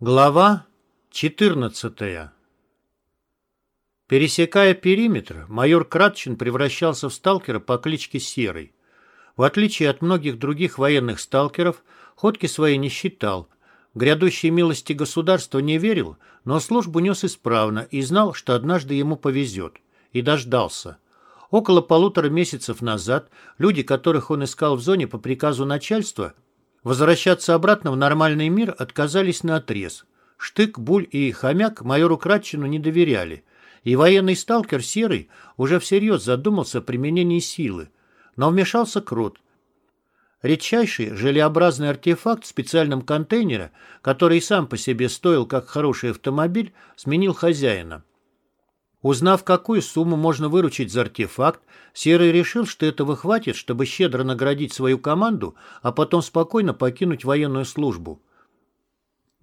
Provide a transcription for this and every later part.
Глава 14 Пересекая периметр, майор Кратчин превращался в сталкера по кличке Серый. В отличие от многих других военных сталкеров, ходки своей не считал, в грядущей милости государства не верил, но службу нес исправно и знал, что однажды ему повезет. И дождался. Около полутора месяцев назад люди, которых он искал в зоне по приказу начальства, Возвращаться обратно в нормальный мир отказались на отрез. Штык, Буль и Хомяк майору Кратчину не доверяли, и военный сталкер Серый уже всерьез задумался о применении силы. Но вмешался Крот. Редчайший желеобразный артефакт в специальном контейнере, который сам по себе стоил как хороший автомобиль, сменил хозяина. Узнав, какую сумму можно выручить за артефакт, Серый решил, что этого хватит, чтобы щедро наградить свою команду, а потом спокойно покинуть военную службу.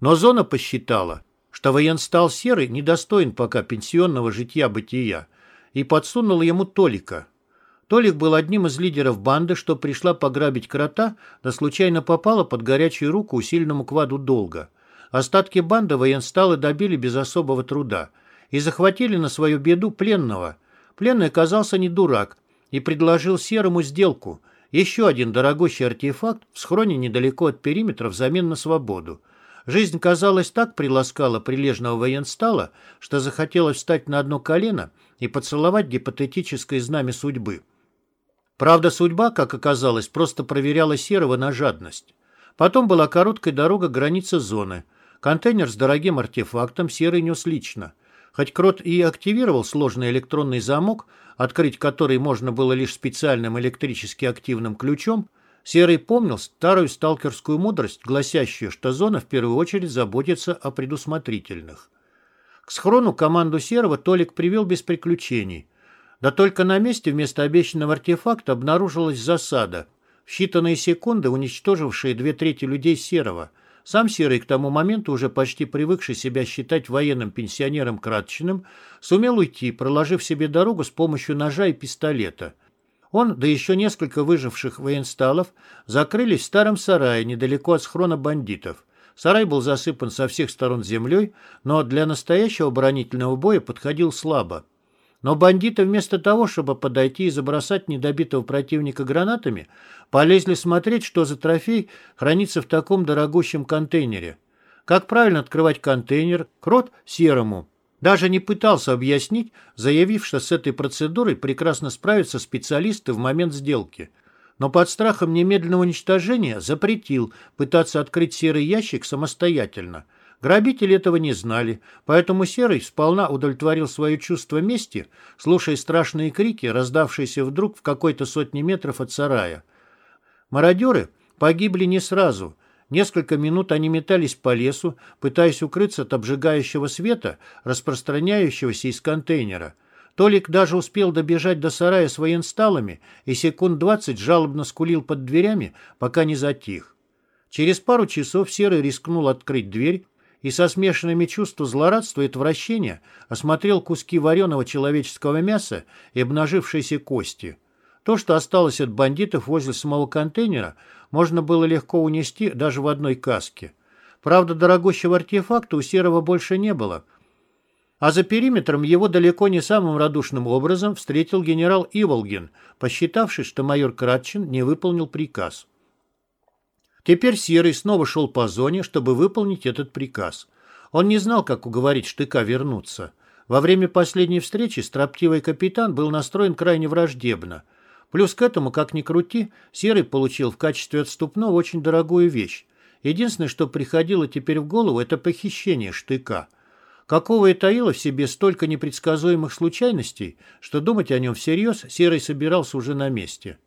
Но зона посчитала, что военстал Серый недостоин пока пенсионного житья-бытия, и подсунула ему Толика. Толик был одним из лидеров банды, что пришла пограбить крота, да случайно попала под горячую руку усиленному кваду долга. Остатки банды военсталы добили без особого труда – и захватили на свою беду пленного. Пленный оказался не дурак и предложил Серому сделку. Еще один дорогущий артефакт в схроне недалеко от периметра взамен на свободу. Жизнь, казалось, так приласкала прилежного военстала, что захотелось встать на одно колено и поцеловать гипотетическое знамя судьбы. Правда, судьба, как оказалось, просто проверяла Серого на жадность. Потом была короткая дорога границы зоны. Контейнер с дорогим артефактом Серый нес лично – Хоть Крот и активировал сложный электронный замок, открыть который можно было лишь специальным электрически активным ключом, Серый помнил старую сталкерскую мудрость, гласящую, что зона в первую очередь заботится о предусмотрительных. К схрону команду Серого Толик привел без приключений. Да только на месте вместо обещанного артефакта обнаружилась засада, в считанные секунды уничтожившая две трети людей Серого – сам Серый, к тому моменту уже почти привыкший себя считать военным пенсионером Кратчиным, сумел уйти, проложив себе дорогу с помощью ножа и пистолета. Он, да еще несколько выживших военсталов, закрылись в старом сарае недалеко от схрона бандитов. Сарай был засыпан со всех сторон землей, но для настоящего оборонительного боя подходил слабо. Но бандиты вместо того, чтобы подойти и забросать недобитого противника гранатами, полезли смотреть, что за трофей хранится в таком дорогущем контейнере. Как правильно открывать контейнер, крот серому. Даже не пытался объяснить, заявив, что с этой процедурой прекрасно справятся специалисты в момент сделки. Но под страхом немедленного уничтожения запретил пытаться открыть серый ящик самостоятельно – Грабители этого не знали, поэтому Серый сполна удовлетворил свое чувство мести, слушая страшные крики, раздавшиеся вдруг в какой-то сотни метров от сарая. Мародеры погибли не сразу. Несколько минут они метались по лесу, пытаясь укрыться от обжигающего света, распространяющегося из контейнера. Толик даже успел добежать до сарая с военсталами и секунд двадцать жалобно скулил под дверями, пока не затих. Через пару часов Серый рискнул открыть дверь и со смешанными чувствами злорадства и отвращения осмотрел куски вареного человеческого мяса и обнажившиеся кости. То, что осталось от бандитов возле самого контейнера, можно было легко унести даже в одной каске. Правда, дорогущего артефакта у Серого больше не было. А за периметром его далеко не самым радушным образом встретил генерал Иволгин, посчитавший, что майор Кратчин не выполнил приказ. Теперь Серый снова шел по зоне, чтобы выполнить этот приказ. Он не знал, как уговорить Штыка вернуться. Во время последней встречи строптивый капитан был настроен крайне враждебно. Плюс к этому, как ни крути, Серый получил в качестве отступного очень дорогую вещь. Единственное, что приходило теперь в голову, это похищение Штыка. Какого и таило в себе столько непредсказуемых случайностей, что думать о нем всерьез Серый собирался уже на месте.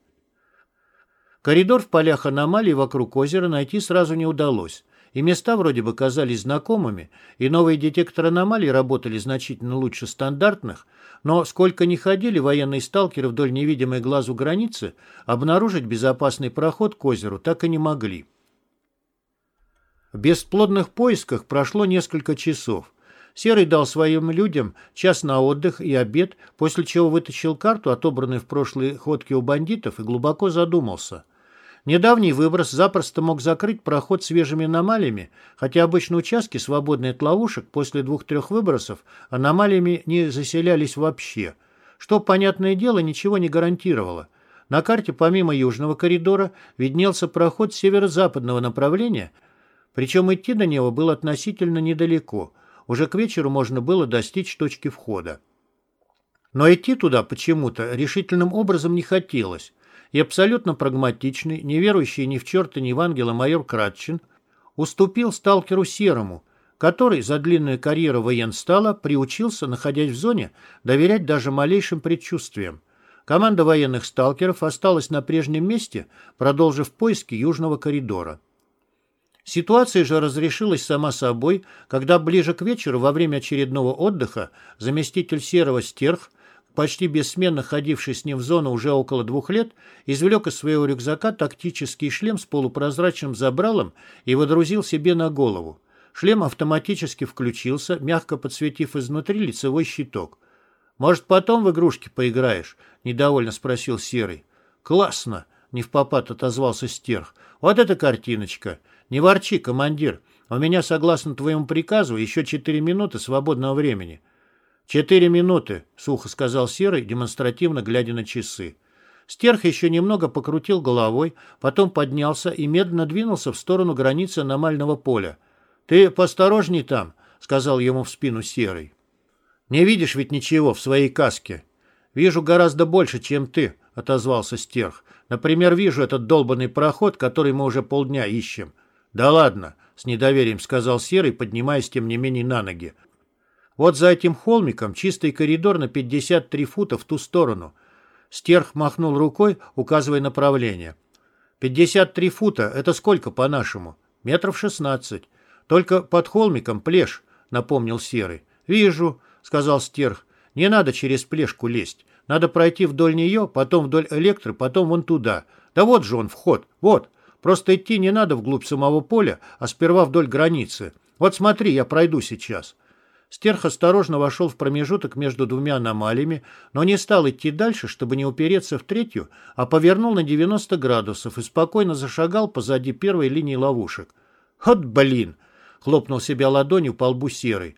Коридор в полях аномалий вокруг озера найти сразу не удалось. И места вроде бы казались знакомыми, и новые детекторы аномалий работали значительно лучше стандартных, но сколько ни ходили военные сталкеры вдоль невидимой глазу границы, обнаружить безопасный проход к озеру так и не могли. В бесплодных поисках прошло несколько часов. Серый дал своим людям час на отдых и обед, после чего вытащил карту, отобранную в прошлой ходке у бандитов, и глубоко задумался. Недавний выброс запросто мог закрыть проход свежими аномалиями, хотя обычно участки, свободные от ловушек, после двух-трех выбросов аномалиями не заселялись вообще, что, понятное дело, ничего не гарантировало. На карте помимо южного коридора виднелся проход северо-западного направления, причем идти до него было относительно недалеко. Уже к вечеру можно было достичь точки входа. Но идти туда почему-то решительным образом не хотелось и абсолютно прагматичный, не верующий ни в черта, ни в ангела майор Кратчин, уступил сталкеру Серому, который за длинную карьеру военстала приучился, находясь в зоне, доверять даже малейшим предчувствиям. Команда военных сталкеров осталась на прежнем месте, продолжив поиски южного коридора. Ситуация же разрешилась сама собой, когда ближе к вечеру во время очередного отдыха заместитель Серого Стерх почти бессменно ходивший с ним в зону уже около двух лет, извлек из своего рюкзака тактический шлем с полупрозрачным забралом и водрузил себе на голову. Шлем автоматически включился, мягко подсветив изнутри лицевой щиток. «Может, потом в игрушки поиграешь?» — недовольно спросил Серый. «Классно!» — не в попад отозвался Стерх. «Вот эта картиночка! Не ворчи, командир! У меня, согласно твоему приказу, еще четыре минуты свободного времени. «Четыре минуты», — сухо сказал Серый, демонстративно глядя на часы. Стерх еще немного покрутил головой, потом поднялся и медленно двинулся в сторону границы аномального поля. «Ты посторожней там», — сказал ему в спину Серый. «Не видишь ведь ничего в своей каске?» «Вижу гораздо больше, чем ты», — отозвался Стерх. «Например, вижу этот долбанный проход, который мы уже полдня ищем». «Да ладно», — с недоверием сказал Серый, поднимаясь тем не менее на ноги. Вот за этим холмиком чистый коридор на 53 фута в ту сторону. Стерх махнул рукой, указывая направление. 53 фута — это сколько по-нашему? Метров 16. Только под холмиком плешь, напомнил Серый. Вижу, сказал Стерх. Не надо через плешку лезть. Надо пройти вдоль нее, потом вдоль электры, потом вон туда. Да вот же он, вход. Вот. Просто идти не надо вглубь самого поля, а сперва вдоль границы. Вот смотри, я пройду сейчас. Стерх осторожно вошел в промежуток между двумя аномалиями, но не стал идти дальше, чтобы не упереться в третью, а повернул на 90 градусов и спокойно зашагал позади первой линии ловушек. «Вот блин!» — хлопнул себя ладонью по лбу серый.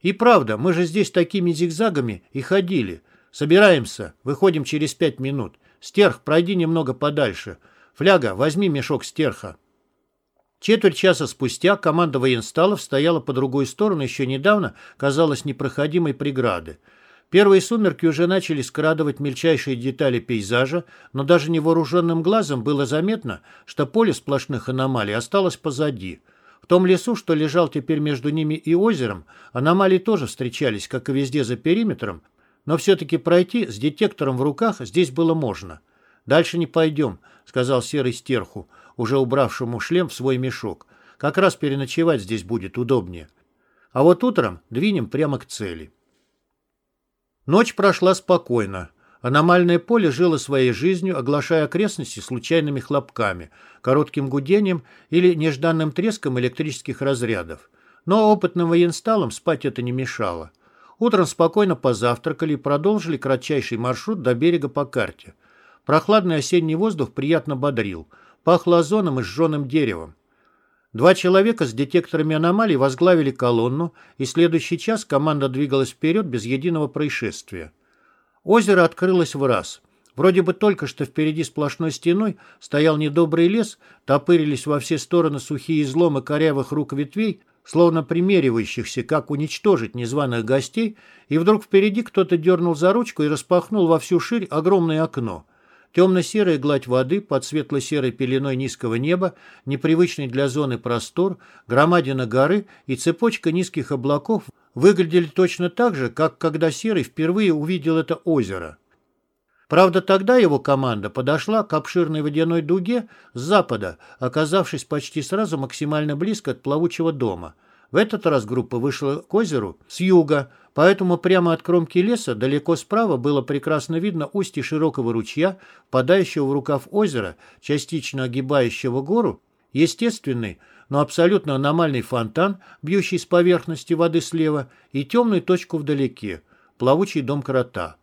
«И правда, мы же здесь такими зигзагами и ходили. Собираемся, выходим через пять минут. Стерх, пройди немного подальше. Фляга, возьми мешок стерха». Четверть часа спустя команда военсталов стояла по другой сторону еще недавно казалось непроходимой преграды. Первые сумерки уже начали скрадывать мельчайшие детали пейзажа, но даже невооруженным глазом было заметно, что поле сплошных аномалий осталось позади. В том лесу, что лежал теперь между ними и озером, аномалии тоже встречались, как и везде за периметром, но все-таки пройти с детектором в руках здесь было можно. «Дальше не пойдем», — сказал Серый Стерху уже убравшему шлем в свой мешок. Как раз переночевать здесь будет удобнее. А вот утром двинем прямо к цели. Ночь прошла спокойно. Аномальное поле жило своей жизнью, оглашая окрестности случайными хлопками, коротким гудением или нежданным треском электрических разрядов. Но опытным военсталам спать это не мешало. Утром спокойно позавтракали и продолжили кратчайший маршрут до берега по карте. Прохладный осенний воздух приятно бодрил – Пахло озоном и сжженным деревом. Два человека с детекторами аномалий возглавили колонну, и следующий час команда двигалась вперед без единого происшествия. Озеро открылось в раз. Вроде бы только что впереди сплошной стеной стоял недобрый лес, топырились во все стороны сухие изломы корявых рук ветвей, словно примеривающихся, как уничтожить незваных гостей, и вдруг впереди кто-то дернул за ручку и распахнул во всю ширь огромное окно – Темно-серая гладь воды под светло-серой пеленой низкого неба, непривычный для зоны простор, громадина горы и цепочка низких облаков выглядели точно так же, как когда Серый впервые увидел это озеро. Правда, тогда его команда подошла к обширной водяной дуге с запада, оказавшись почти сразу максимально близко от плавучего дома. В этот раз группа вышла к озеру с юга, Поэтому прямо от кромки леса далеко справа было прекрасно видно устье широкого ручья, впадающего в рукав озера, частично огибающего гору, естественный, но абсолютно аномальный фонтан, бьющий с поверхности воды слева, и темную точку вдалеке, плавучий дом крота.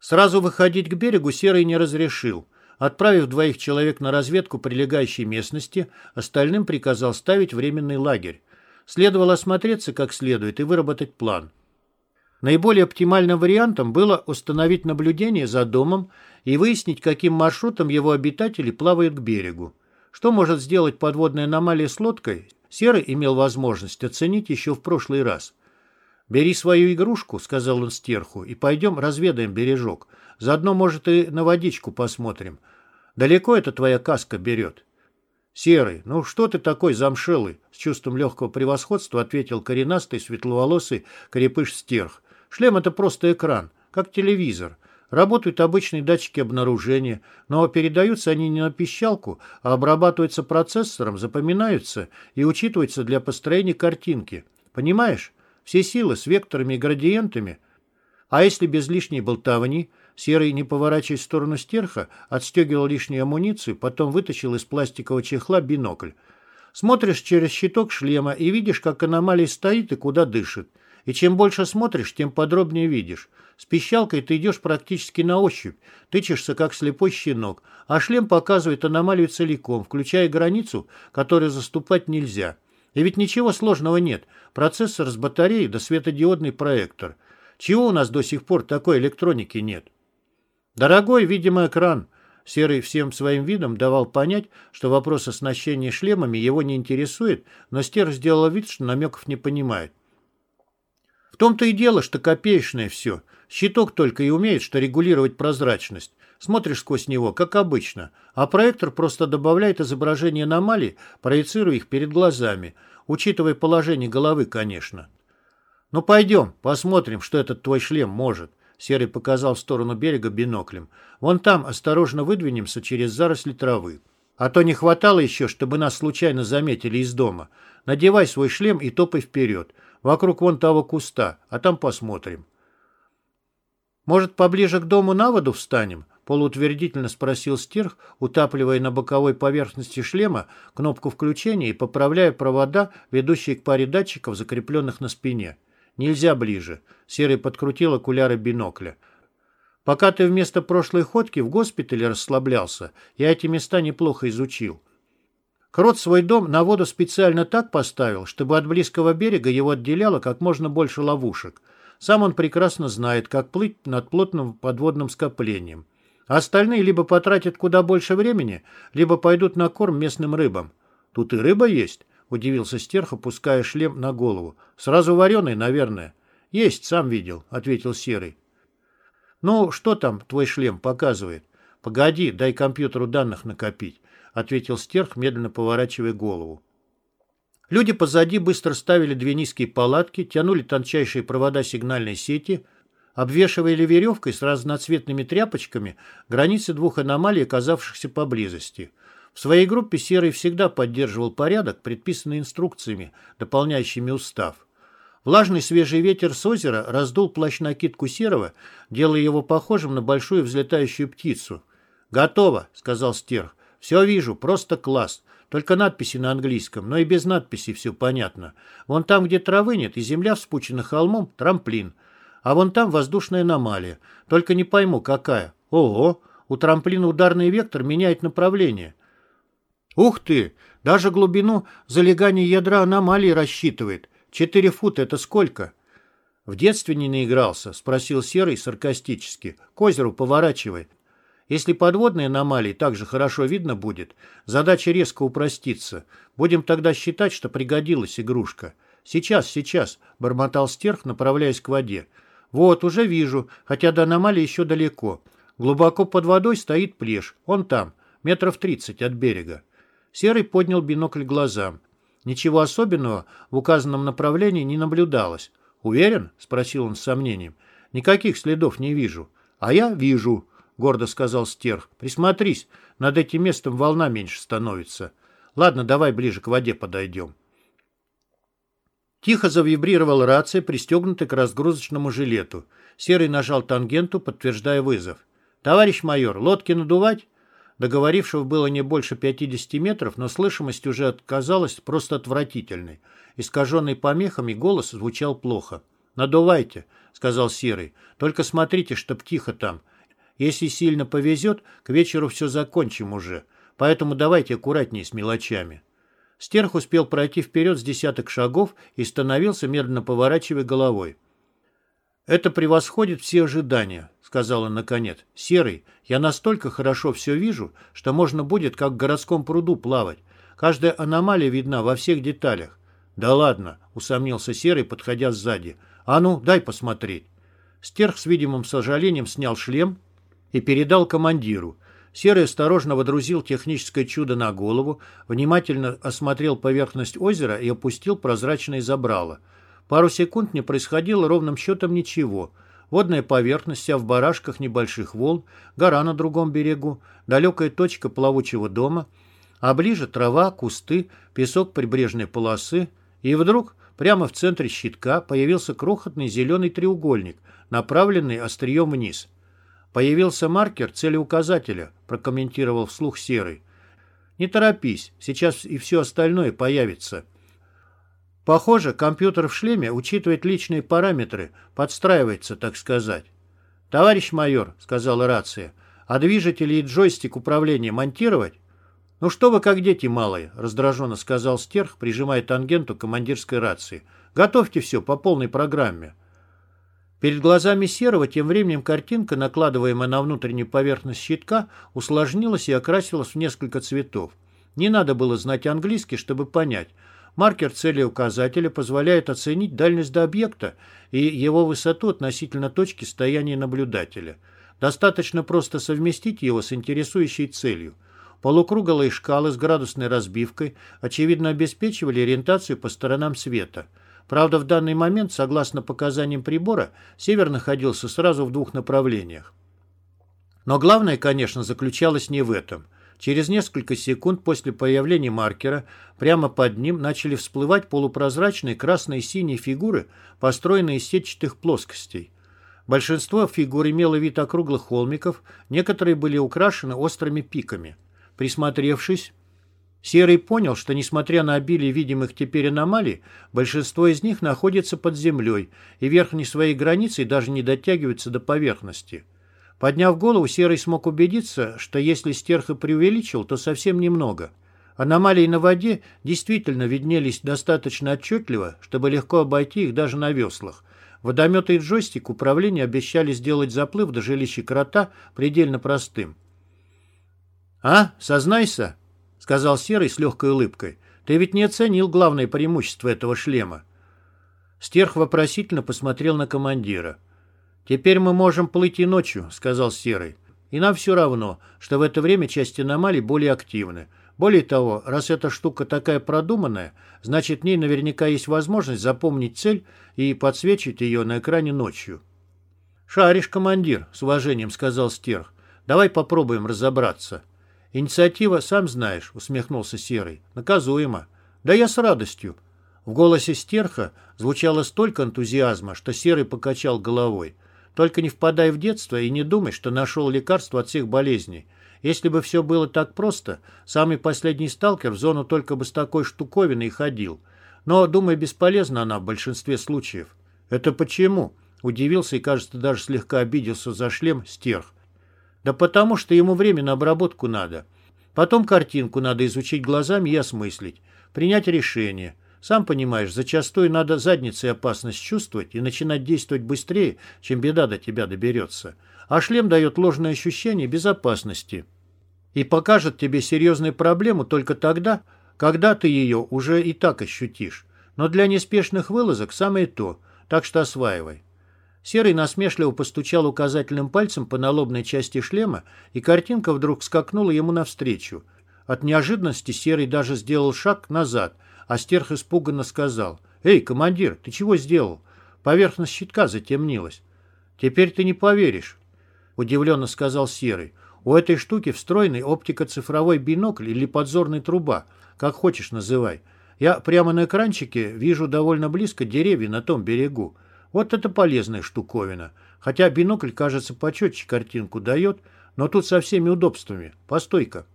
Сразу выходить к берегу Серый не разрешил. Отправив двоих человек на разведку прилегающей местности, остальным приказал ставить временный лагерь. Следовало осмотреться как следует и выработать план. Наиболее оптимальным вариантом было установить наблюдение за домом и выяснить, каким маршрутом его обитатели плавают к берегу. Что может сделать подводная аномалия с лодкой, Серый имел возможность оценить еще в прошлый раз. «Бери свою игрушку», — сказал он стерху, — «и пойдем разведаем бережок. Заодно, может, и на водичку посмотрим. Далеко это твоя каска берет?» «Серый, ну что ты такой замшелый?» С чувством легкого превосходства ответил коренастый, светловолосый крепыш стерх. «Шлем — это просто экран, как телевизор. Работают обычные датчики обнаружения, но передаются они не на пищалку, а обрабатываются процессором, запоминаются и учитываются для построения картинки. Понимаешь? Все силы с векторами и градиентами. А если без лишней болтовни, Серый, не поворачиваясь в сторону стерха, отстегивал лишнюю амуницию, потом вытащил из пластикового чехла бинокль. Смотришь через щиток шлема и видишь, как аномалия стоит и куда дышит. И чем больше смотришь, тем подробнее видишь. С пищалкой ты идешь практически на ощупь, тычешься, как слепой щенок, а шлем показывает аномалию целиком, включая границу, которую заступать нельзя. И ведь ничего сложного нет. Процессор с батареей да светодиодный проектор. Чего у нас до сих пор такой электроники нет? Дорогой, видимо, экран. Серый всем своим видом давал понять, что вопрос оснащения шлемами его не интересует, но Стер сделал вид, что намеков не понимает. В том-то и дело, что копеечное все. Щиток только и умеет, что регулировать прозрачность. Смотришь сквозь него, как обычно, а проектор просто добавляет изображение аномалий, проецируя их перед глазами, учитывая положение головы, конечно. «Ну пойдем, посмотрим, что этот твой шлем может». Серый показал в сторону берега биноклем. «Вон там осторожно выдвинемся через заросли травы. А то не хватало еще, чтобы нас случайно заметили из дома. Надевай свой шлем и топай вперед. Вокруг вон того куста, а там посмотрим». «Может, поближе к дому на воду встанем?» полуутвердительно спросил Стерх, утапливая на боковой поверхности шлема кнопку включения и поправляя провода, ведущие к паре датчиков, закрепленных на спине. Нельзя ближе. Серый подкрутил окуляры бинокля. Пока ты вместо прошлой ходки в госпитале расслаблялся, я эти места неплохо изучил. Крот свой дом на воду специально так поставил, чтобы от близкого берега его отделяло как можно больше ловушек. Сам он прекрасно знает, как плыть над плотным подводным скоплением. А остальные либо потратят куда больше времени, либо пойдут на корм местным рыбам. Тут и рыба есть. — удивился Стерх, опуская шлем на голову. «Сразу вареный, наверное». «Есть, сам видел», — ответил Серый. «Ну, что там твой шлем показывает?» «Погоди, дай компьютеру данных накопить», — ответил Стерх, медленно поворачивая голову. Люди позади быстро ставили две низкие палатки, тянули тончайшие провода сигнальной сети, обвешивали веревкой с разноцветными тряпочками границы двух аномалий, оказавшихся поблизости — в своей группе Серый всегда поддерживал порядок, предписанный инструкциями, дополняющими устав. Влажный свежий ветер с озера раздул плащ-накидку Серого, делая его похожим на большую взлетающую птицу. «Готово», — сказал Стерх. «Все вижу, просто класс. Только надписи на английском, но и без надписей все понятно. Вон там, где травы нет и земля вспучена холмом, трамплин. А вон там воздушная аномалия. Только не пойму, какая. Ого, у трамплина ударный вектор меняет направление. Ух ты! Даже глубину залегания ядра аномалии рассчитывает. Четыре фута — это сколько? В детстве не наигрался, спросил Серый саркастически. К озеру поворачивай. Если подводные аномалии также хорошо видно будет, задача резко упростится. Будем тогда считать, что пригодилась игрушка. Сейчас, сейчас, бормотал стерх, направляясь к воде. Вот, уже вижу, хотя до аномалии еще далеко. Глубоко под водой стоит плеж. Он там, метров тридцать от берега. Серый поднял бинокль глазам. Ничего особенного в указанном направлении не наблюдалось. «Уверен?» — спросил он с сомнением. «Никаких следов не вижу». «А я вижу», — гордо сказал Стерх. «Присмотрись, над этим местом волна меньше становится. Ладно, давай ближе к воде подойдем». Тихо завибрировала рация, пристегнутая к разгрузочному жилету. Серый нажал тангенту, подтверждая вызов. «Товарищ майор, лодки надувать?» Договорившего было не больше 50 метров, но слышимость уже отказалась просто отвратительной. Искаженный помехами голос звучал плохо. «Надувайте», — сказал Серый. «Только смотрите, чтоб тихо там. Если сильно повезет, к вечеру все закончим уже. Поэтому давайте аккуратнее с мелочами. Стерх успел пройти вперед с десяток шагов и становился, медленно поворачивая головой. «Это превосходит все ожидания», — сказал он наконец. «Серый, я настолько хорошо все вижу, что можно будет как в городском пруду плавать. Каждая аномалия видна во всех деталях». «Да ладно», — усомнился Серый, подходя сзади. «А ну, дай посмотреть». Стерх с видимым сожалением снял шлем и передал командиру. Серый осторожно водрузил техническое чудо на голову, внимательно осмотрел поверхность озера и опустил прозрачное забрало. Пару секунд не происходило ровным счетом ничего. Водная поверхность вся в барашках небольших волн, гора на другом берегу, далекая точка плавучего дома, а ближе трава, кусты, песок прибрежной полосы. И вдруг прямо в центре щитка появился крохотный зеленый треугольник, направленный острием вниз – Появился маркер целеуказателя, прокомментировал вслух Серый. Не торопись, сейчас и все остальное появится. Похоже, компьютер в шлеме учитывает личные параметры, подстраивается, так сказать. «Товарищ майор», — сказала рация, — «а движители и джойстик управления монтировать?» «Ну что вы как дети малые», — раздраженно сказал Стерх, прижимая тангенту командирской рации. «Готовьте все по полной программе». Перед глазами Серого тем временем картинка, накладываемая на внутреннюю поверхность щитка, усложнилась и окрасилась в несколько цветов. Не надо было знать английский, чтобы понять. Маркер цели указателя позволяет оценить дальность до объекта и его высоту относительно точки стояния наблюдателя. Достаточно просто совместить его с интересующей целью. Полукруглые шкалы с градусной разбивкой очевидно обеспечивали ориентацию по сторонам света – Правда, в данный момент, согласно показаниям прибора, север находился сразу в двух направлениях. Но главное, конечно, заключалось не в этом. Через несколько секунд после появления маркера прямо под ним начали всплывать полупрозрачные красные и синие фигуры, построенные из сетчатых плоскостей. Большинство фигур имело вид округлых холмиков, некоторые были украшены острыми пиками. Присмотревшись, Серый понял, что, несмотря на обилие видимых теперь аномалий, большинство из них находится под землей и верхней своей границей даже не дотягиваются до поверхности. Подняв голову, Серый смог убедиться, что если стерх и преувеличил, то совсем немного. Аномалии на воде действительно виднелись достаточно отчетливо, чтобы легко обойти их даже на веслах. Водометы и джойстик управления обещали сделать заплыв до жилища крота предельно простым. «А, сознайся!» сказал Серый с легкой улыбкой. «Ты ведь не оценил главное преимущество этого шлема». Стерх вопросительно посмотрел на командира. «Теперь мы можем плыть и ночью», — сказал Серый. «И нам все равно, что в это время части аномалий более активны. Более того, раз эта штука такая продуманная, значит, в ней наверняка есть возможность запомнить цель и подсвечивать ее на экране ночью». «Шаришь, командир», — с уважением сказал Стерх. «Давай попробуем разобраться». «Инициатива, сам знаешь», — усмехнулся Серый. «Наказуемо». «Да я с радостью». В голосе стерха звучало столько энтузиазма, что Серый покачал головой. «Только не впадай в детство и не думай, что нашел лекарство от всех болезней. Если бы все было так просто, самый последний сталкер в зону только бы с такой штуковиной ходил. Но, думаю, бесполезна она в большинстве случаев». «Это почему?» — удивился и, кажется, даже слегка обиделся за шлем стерх. Да потому что ему время на обработку надо. Потом картинку надо изучить глазами и осмыслить. Принять решение. Сам понимаешь, зачастую надо задницей опасность чувствовать и начинать действовать быстрее, чем беда до тебя доберется. А шлем дает ложное ощущение безопасности. И покажет тебе серьезную проблему только тогда, когда ты ее уже и так ощутишь. Но для неспешных вылазок самое то, так что осваивай. Серый насмешливо постучал указательным пальцем по налобной части шлема, и картинка вдруг скакнула ему навстречу. От неожиданности Серый даже сделал шаг назад, а Стерх испуганно сказал. «Эй, командир, ты чего сделал?» Поверхность щитка затемнилась. «Теперь ты не поверишь», — удивленно сказал Серый. «У этой штуки встроенный оптико-цифровой бинокль или подзорная труба, как хочешь называй. Я прямо на экранчике вижу довольно близко деревья на том берегу. Вот это полезная штуковина. Хотя бинокль, кажется, почетче картинку дает, но тут со всеми удобствами. Постой-ка.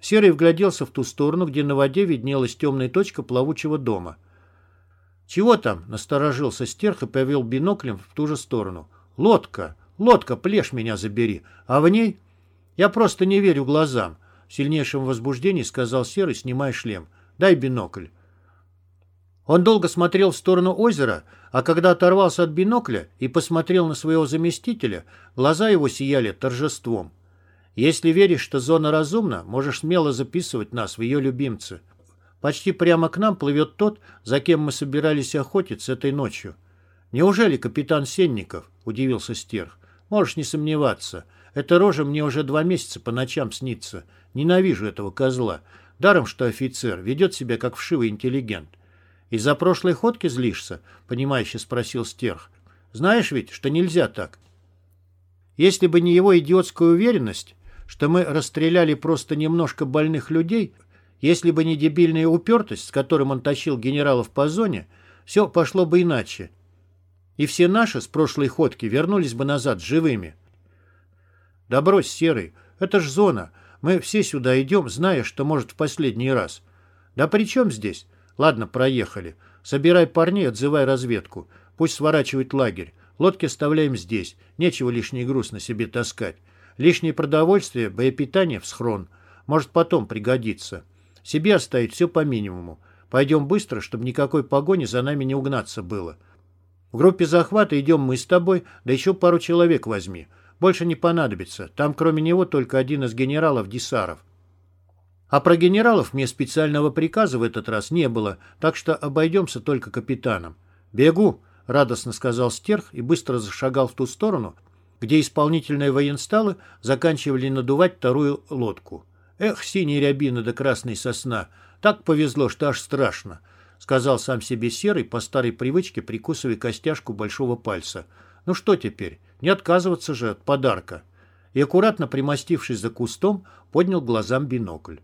Серый вгляделся в ту сторону, где на воде виднелась темная точка плавучего дома. «Чего там?» — насторожился стерх и повел биноклем в ту же сторону. «Лодка! Лодка, плешь меня забери. А в ней... Я просто не верю глазам. В сильнейшем возбуждении сказал Серый, снимая шлем. Дай бинокль. Он долго смотрел в сторону озера, а когда оторвался от бинокля и посмотрел на своего заместителя, глаза его сияли торжеством. «Если веришь, что зона разумна, можешь смело записывать нас в ее любимцы. Почти прямо к нам плывет тот, за кем мы собирались охотиться этой ночью». «Неужели капитан Сенников?» – удивился Стерх. «Можешь не сомневаться. Эта рожа мне уже два месяца по ночам снится. Ненавижу этого козла. Даром, что офицер, ведет себя как вшивый интеллигент. «Из-за прошлой ходки злишься?» — понимающе спросил Стерх. «Знаешь ведь, что нельзя так. Если бы не его идиотская уверенность, что мы расстреляли просто немножко больных людей, если бы не дебильная упертость, с которым он тащил генералов по зоне, все пошло бы иначе. И все наши с прошлой ходки вернулись бы назад живыми. Да брось, Серый, это ж зона. Мы все сюда идем, зная, что может в последний раз. Да при чем здесь? Ладно, проехали. Собирай парней, отзывай разведку. Пусть сворачивает лагерь. Лодки оставляем здесь. Нечего лишний груз на себе таскать. Лишнее продовольствие, боепитание в схрон. Может, потом пригодится. Себе оставить все по минимуму. Пойдем быстро, чтобы никакой погони за нами не угнаться было. В группе захвата идем мы с тобой, да еще пару человек возьми. Больше не понадобится. Там кроме него только один из генералов Десаров. А про генералов мне специального приказа в этот раз не было, так что обойдемся только капитаном. «Бегу!» — радостно сказал Стерх и быстро зашагал в ту сторону, где исполнительные военсталы заканчивали надувать вторую лодку. «Эх, синие рябины да красной сосна! Так повезло, что аж страшно!» — сказал сам себе Серый, по старой привычке прикусывая костяшку большого пальца. «Ну что теперь? Не отказываться же от подарка!» И, аккуратно примостившись за кустом, поднял глазам бинокль.